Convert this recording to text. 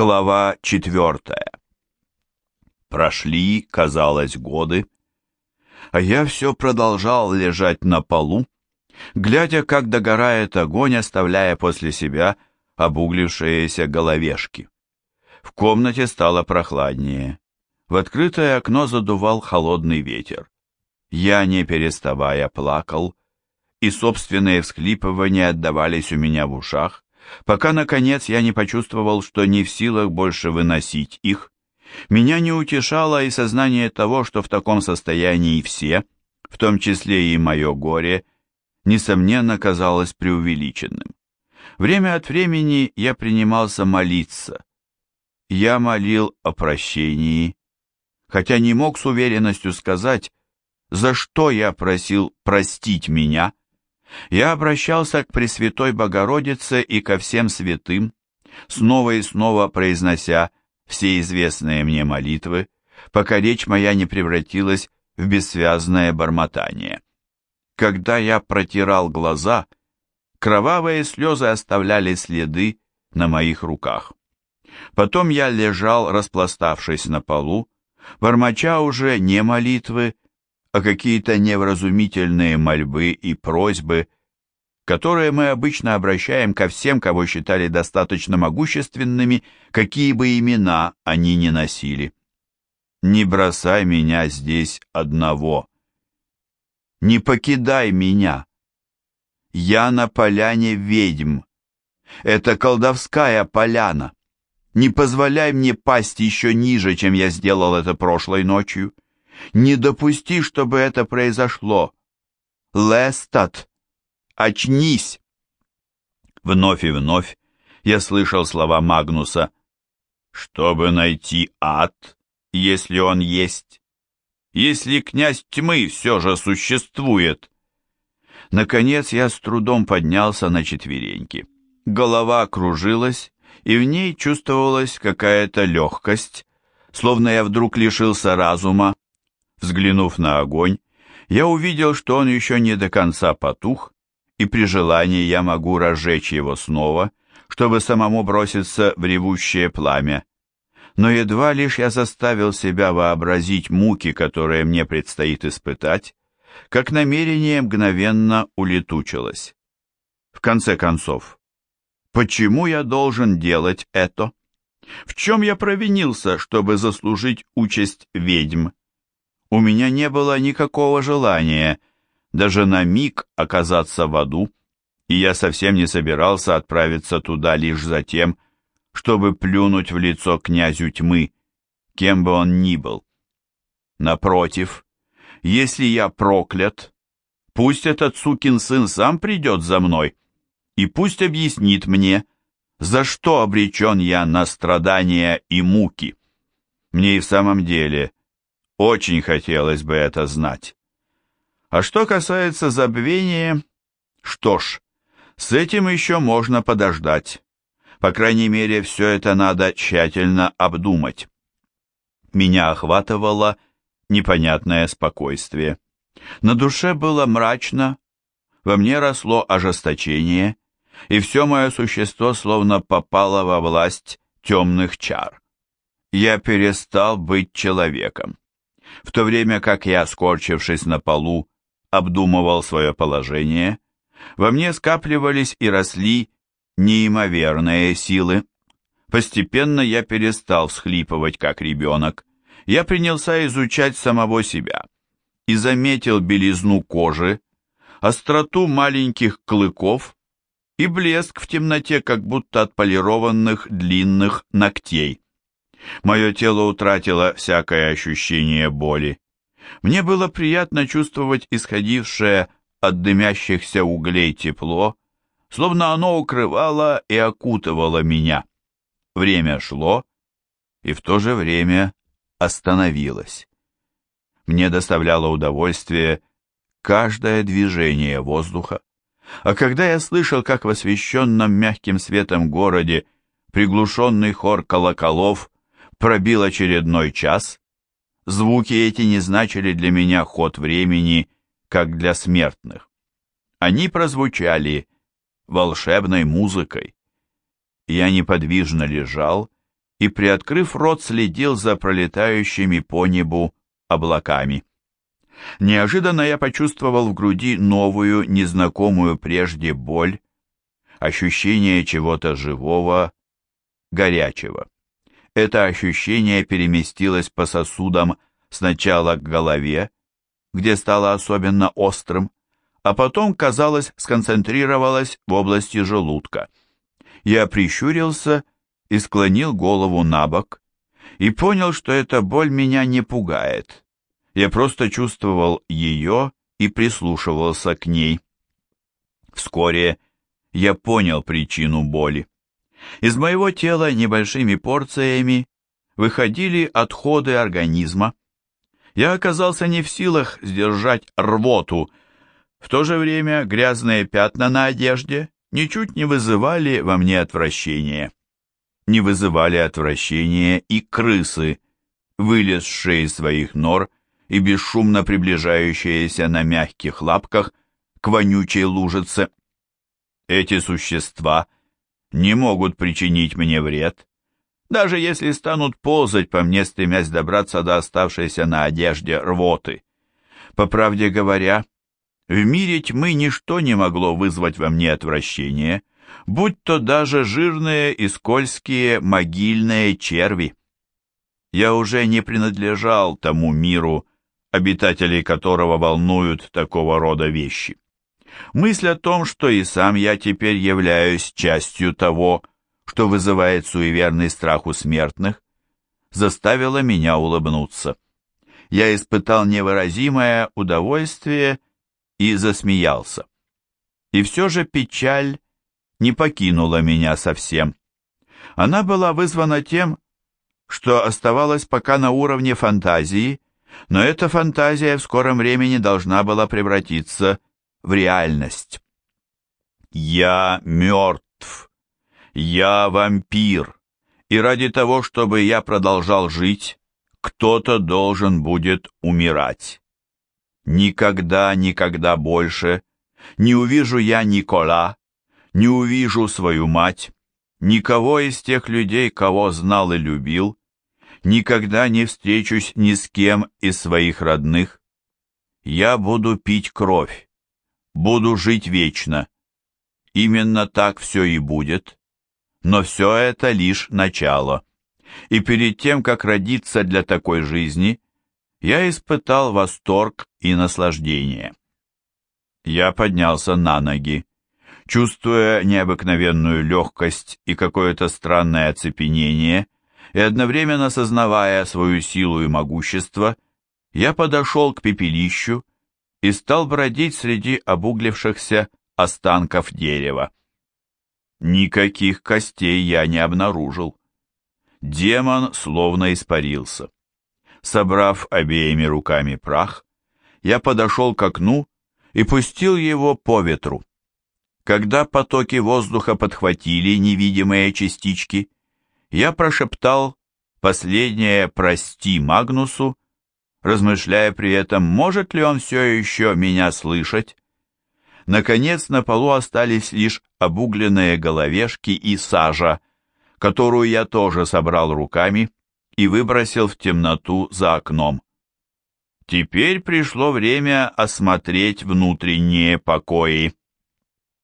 Глава четвертая. Прошли, казалось, годы, а я все продолжал лежать на полу, глядя, как догорает огонь, оставляя после себя обуглившиеся головешки. В комнате стало прохладнее. В открытое окно задувал холодный ветер. Я, не переставая, плакал, и собственные всхлипывания отдавались у меня в ушах, пока, наконец, я не почувствовал, что не в силах больше выносить их. Меня не утешало и сознание того, что в таком состоянии все, в том числе и мое горе, несомненно, казалось преувеличенным. Время от времени я принимался молиться. Я молил о прощении, хотя не мог с уверенностью сказать, за что я просил простить меня. Я обращался к Пресвятой Богородице и ко всем святым, снова и снова произнося все известные мне молитвы, пока речь моя не превратилась в бессвязное бормотание. Когда я протирал глаза, кровавые слезы оставляли следы на моих руках. Потом я лежал, распластавшись на полу, бормоча уже не молитвы, а какие-то невразумительные мольбы и просьбы, которые мы обычно обращаем ко всем, кого считали достаточно могущественными, какие бы имена они ни носили. «Не бросай меня здесь одного. Не покидай меня. Я на поляне ведьм. Это колдовская поляна. Не позволяй мне пасть еще ниже, чем я сделал это прошлой ночью. Не допусти, чтобы это произошло. Лестат, очнись!» Вновь и вновь я слышал слова Магнуса «Чтобы найти ад, если он есть, если князь тьмы все же существует». Наконец я с трудом поднялся на четвереньки. Голова кружилась, и в ней чувствовалась какая-то легкость, словно я вдруг лишился разума, Взглянув на огонь, я увидел, что он еще не до конца потух, и при желании я могу разжечь его снова, чтобы самому броситься в ревущее пламя. Но едва лишь я заставил себя вообразить муки, которые мне предстоит испытать, как намерение мгновенно улетучилось. В конце концов, почему я должен делать это? В чем я провинился, чтобы заслужить участь ведьм? У меня не было никакого желания даже на миг оказаться в аду, и я совсем не собирался отправиться туда лишь за тем, чтобы плюнуть в лицо князю тьмы, кем бы он ни был. Напротив, если я проклят, пусть этот сукин сын сам придет за мной, и пусть объяснит мне, за что обречен я на страдания и муки. Мне и в самом деле очень хотелось бы это знать. А что касается забвения, что ж, с этим еще можно подождать. По крайней мере, все это надо тщательно обдумать. Меня охватывало непонятное спокойствие. На душе было мрачно, во мне росло ожесточение, и все мое существо словно попало во власть темных чар. Я перестал быть человеком в то время как я, скорчившись на полу, обдумывал свое положение, во мне скапливались и росли неимоверные силы. Постепенно я перестал всхлипывать, как ребенок. Я принялся изучать самого себя и заметил белизну кожи, остроту маленьких клыков и блеск в темноте, как будто отполированных длинных ногтей. Мое тело утратило всякое ощущение боли. Мне было приятно чувствовать исходившее от дымящихся углей тепло, словно оно укрывало и окутывало меня. Время шло, и в то же время остановилось. Мне доставляло удовольствие каждое движение воздуха, а когда я слышал, как в освещенном мягким светом городе приглушенный хор колоколов Пробил очередной час. Звуки эти не значили для меня ход времени, как для смертных. Они прозвучали волшебной музыкой. Я неподвижно лежал и, приоткрыв рот, следил за пролетающими по небу облаками. Неожиданно я почувствовал в груди новую, незнакомую прежде боль, ощущение чего-то живого, горячего. Это ощущение переместилось по сосудам сначала к голове, где стало особенно острым, а потом, казалось, сконцентрировалось в области желудка. Я прищурился и склонил голову на бок, и понял, что эта боль меня не пугает. Я просто чувствовал ее и прислушивался к ней. Вскоре я понял причину боли. Из моего тела небольшими порциями выходили отходы организма. Я оказался не в силах сдержать рвоту. В то же время грязные пятна на одежде ничуть не вызывали во мне отвращения. Не вызывали отвращения и крысы, вылезшие из своих нор и бесшумно приближающиеся на мягких лапках к вонючей лужице. Эти существа не могут причинить мне вред, даже если станут ползать по мне, стремясь добраться до оставшейся на одежде рвоты. По правде говоря, в мире тьмы ничто не могло вызвать во мне отвращение, будь то даже жирные и скользкие могильные черви. Я уже не принадлежал тому миру, обитателей которого волнуют такого рода вещи. Мысль о том, что и сам я теперь являюсь частью того, что вызывает суеверный страх у смертных, заставила меня улыбнуться. Я испытал невыразимое удовольствие и засмеялся. И все же печаль не покинула меня совсем. Она была вызвана тем, что оставалась пока на уровне фантазии, но эта фантазия в скором времени должна была превратиться в реальность. Я мертв. Я вампир. И ради того, чтобы я продолжал жить, кто-то должен будет умирать. Никогда, никогда больше не увижу я Никола, не увижу свою мать, никого из тех людей, кого знал и любил, никогда не встречусь ни с кем из своих родных. Я буду пить кровь буду жить вечно. Именно так все и будет. Но все это лишь начало. И перед тем, как родиться для такой жизни, я испытал восторг и наслаждение. Я поднялся на ноги. Чувствуя необыкновенную легкость и какое-то странное оцепенение, и одновременно сознавая свою силу и могущество, я подошел к пепелищу и стал бродить среди обуглившихся останков дерева. Никаких костей я не обнаружил. Демон словно испарился. Собрав обеими руками прах, я подошел к окну и пустил его по ветру. Когда потоки воздуха подхватили невидимые частички, я прошептал последнее «прости» Магнусу размышляя при этом, может ли он все еще меня слышать. Наконец на полу остались лишь обугленные головешки и сажа, которую я тоже собрал руками и выбросил в темноту за окном. Теперь пришло время осмотреть внутренние покои.